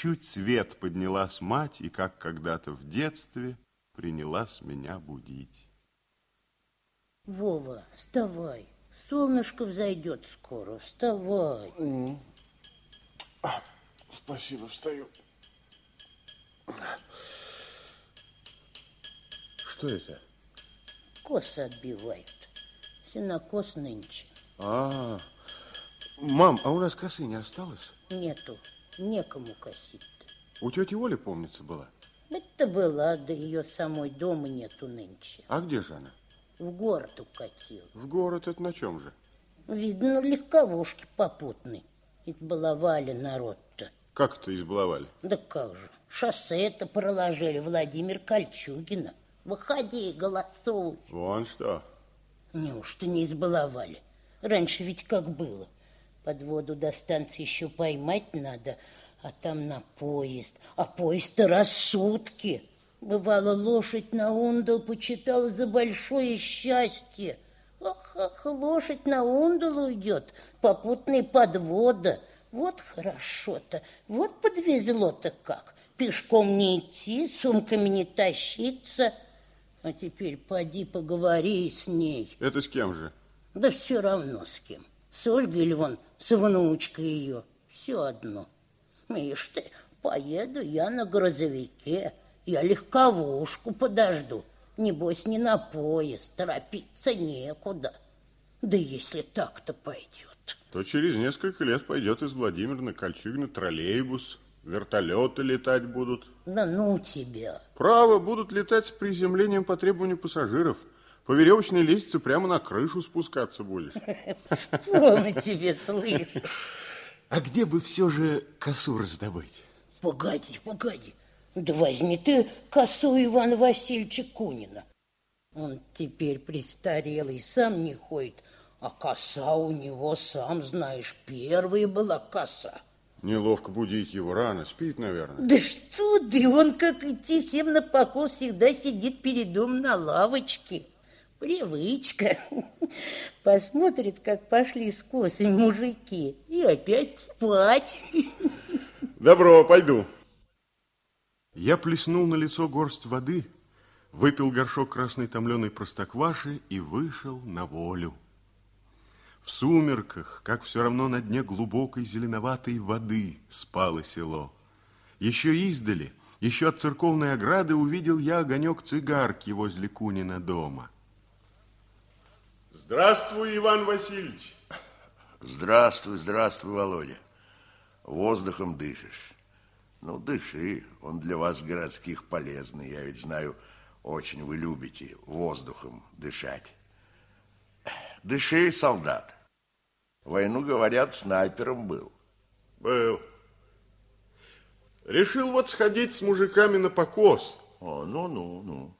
чуть свет поднялась мать, и, как когда-то в детстве, принялась меня будить. Вова, вставай. Солнышко взойдет скоро. Вставай. Спасибо, встаю. Что это? Косы отбивают. Сенокос нынче. А, мам, а у нас косы не осталось? Нету. Некому косить-то. У тети Оли, помнится, была? Это была, да ее самой дома нету нынче. А где же она? В город укатил. В город это на чем же? Видно, легковушки попутной. Избаловали народ-то. Как это избаловали? Да как же. Шоссе-то проложили Владимир Кольчугина. Выходи, голосуй. Вон что. Неужто не избаловали? Раньше ведь как было. Под воду до станции еще поймать надо, а там на поезд. А поезд-то сутки. Бывало, лошадь на ундал почитала за большое счастье. Ах, ах, лошадь на ундал уйдет, попутный подвода. Вот хорошо-то, вот подвезло-то как. Пешком не идти, сумками не тащиться. А теперь поди поговори с ней. Это с кем же? Да все равно с кем. С Ольгой или вон с внучкой ее. Все одно. Ишь ты, поеду я на грузовике. Я легковушку подожду. Небось, не на поезд, торопиться некуда. Да если так-то пойдет. То через несколько лет пойдет из Владимира на Кольчугина троллейбус, вертолеты летать будут. Да ну тебя. Право, будут летать с приземлением по требованию пассажиров. По веревочной лестнице прямо на крышу спускаться будешь. Полно тебе, слышь. А где бы все же косу раздобыть? Погоди, погоди. Да возьми ты косу Ивана Васильевича Кунина. Он теперь престарелый, сам не ходит, а коса у него, сам знаешь, первая была коса. Неловко будить его рано, спит, наверное. Да что ты, он как идти всем на покос всегда сидит перед домом на лавочке. Привычка. Посмотрит, как пошли с косами мужики, и опять спать. Добро, пойду. Я плеснул на лицо горсть воды, выпил горшок красной томленой простокваши и вышел на волю. В сумерках, как все равно на дне глубокой зеленоватой воды, спало село. Еще издали, еще от церковной ограды увидел я огонек цигарки возле Кунина дома. Здравствуй, Иван Васильевич. Здравствуй, здравствуй, Володя. Воздухом дышишь. Ну, дыши, он для вас городских полезный. Я ведь знаю, очень вы любите воздухом дышать. Дыши, солдат. Войну, говорят, снайпером был. Был. Решил вот сходить с мужиками на покос. О, ну-ну-ну.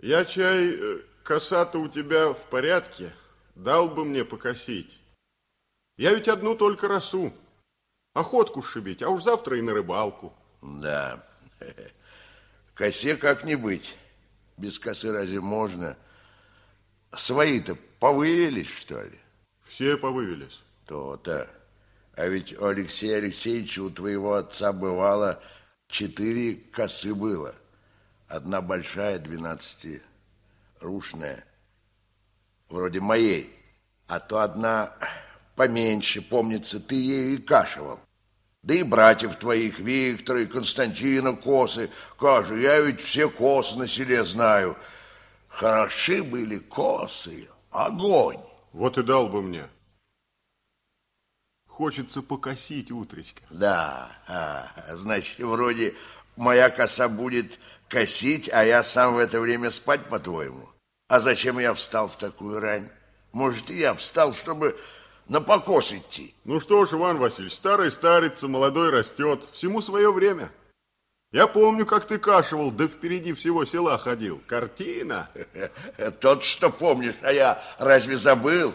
Я чай, э, коса-то у тебя в порядке, дал бы мне покосить. Я ведь одну только росу. Охотку шибить, а уж завтра и на рыбалку. Да. Косе как не быть. Без косы разве можно? Свои-то повывелись, что ли? Все повывелись. То-то. А ведь у Алексея Алексеевича, у твоего отца бывало четыре косы было. Одна большая, двенадцати рушная, вроде моей, а то одна поменьше, помнится, ты ею и кашивал. Да и братьев твоих, Виктора и Константина, косы. Кажи, я ведь все косы на селе знаю. Хороши были косы, огонь. Вот и дал бы мне. Хочется покосить утречка. Да, а, значит, вроде моя коса будет косить, а я сам в это время спать, по-твоему? А зачем я встал в такую рань? Может, и я встал, чтобы на покос идти. Ну что ж, Иван Васильевич, старый старится, молодой растет. Всему свое время. Я помню, как ты кашивал, да впереди всего села ходил. Картина. Тот, что помнишь, а я разве забыл?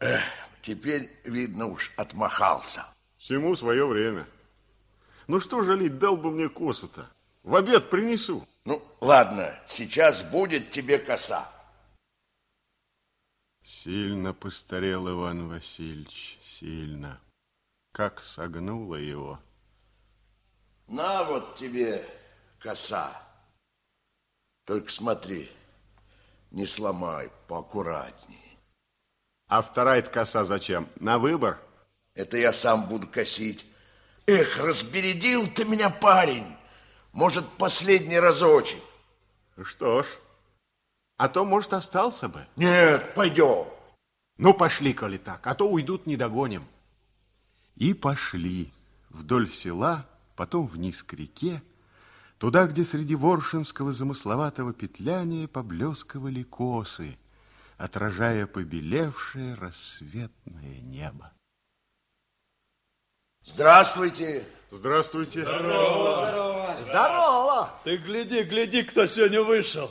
Эх, теперь, видно уж, отмахался. Всему свое время. Ну что жалеть, дал бы мне косу-то. В обед принесу. Ну, ладно, сейчас будет тебе коса. Сильно постарел Иван Васильевич, сильно. Как согнуло его. На вот тебе коса. Только смотри, не сломай, поаккуратнее. А вторая коса зачем? На выбор? Это я сам буду косить. Эх, разбередил ты меня, парень. Может, последний разочек. Что ж, а то, может, остался бы. Нет, пойдем. Ну, пошли, коли так, а то уйдут, не догоним. И пошли вдоль села, потом вниз к реке, туда, где среди воршинского замысловатого петляния поблескивали косы, отражая побелевшее рассветное небо. Здравствуйте. Здравствуйте. Здорово! Ты гляди, гляди, кто сегодня вышел.